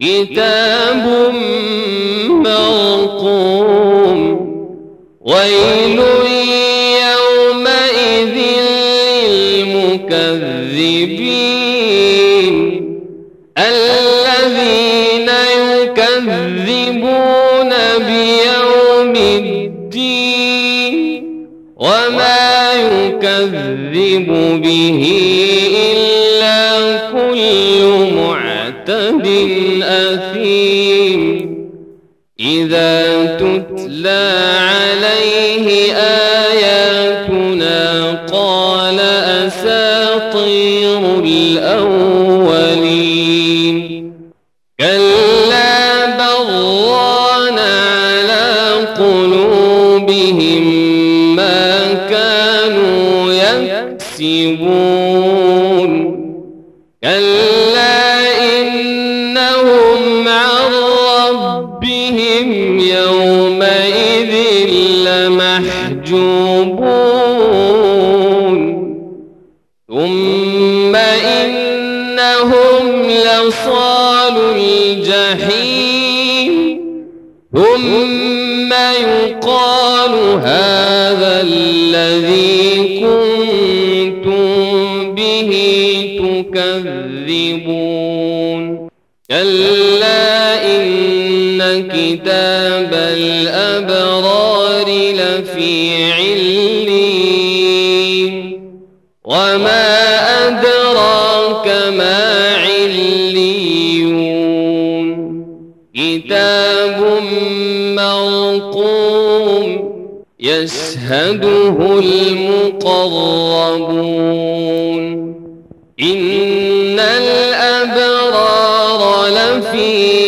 كتاب مرقوم. ويل يومئذ للمكذبين. الذين يكذبون بيوم الدين. وما يكذب به إلا كل معتد. أثيم إذا تتلى عليه آياتنا قال أساطير الأولين. كلا بران على قلوبهم ما كانوا يكسبون. كلا لمحجوبون ثم إنهم لصال الجحيم. ثم يقال هذا الذي كنتم به تكذبون. كلا إن كتاب الأبرار لفي علين وما أدراك ما عليون. كتاب مرقوم يشهده المقربون. إن الأبرار لفي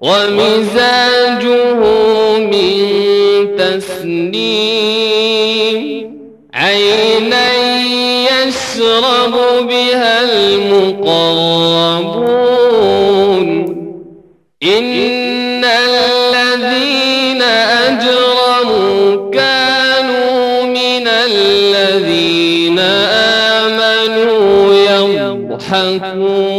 ومزاجه من تسنيم. عينا يشرب بها المقربون. إن الذين أجرموا كانوا من الذين آمنوا يضحكون.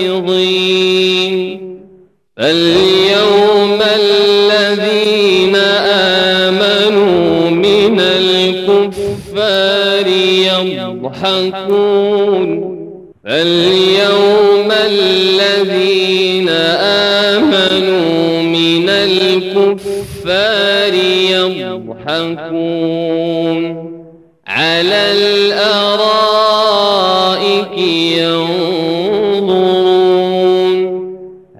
حافظين فاليوم الذين آمنوا من الكفار يضحكون. فاليوم الذين آمنوا من الكفار يضحكون. على الأرائك ينظرون.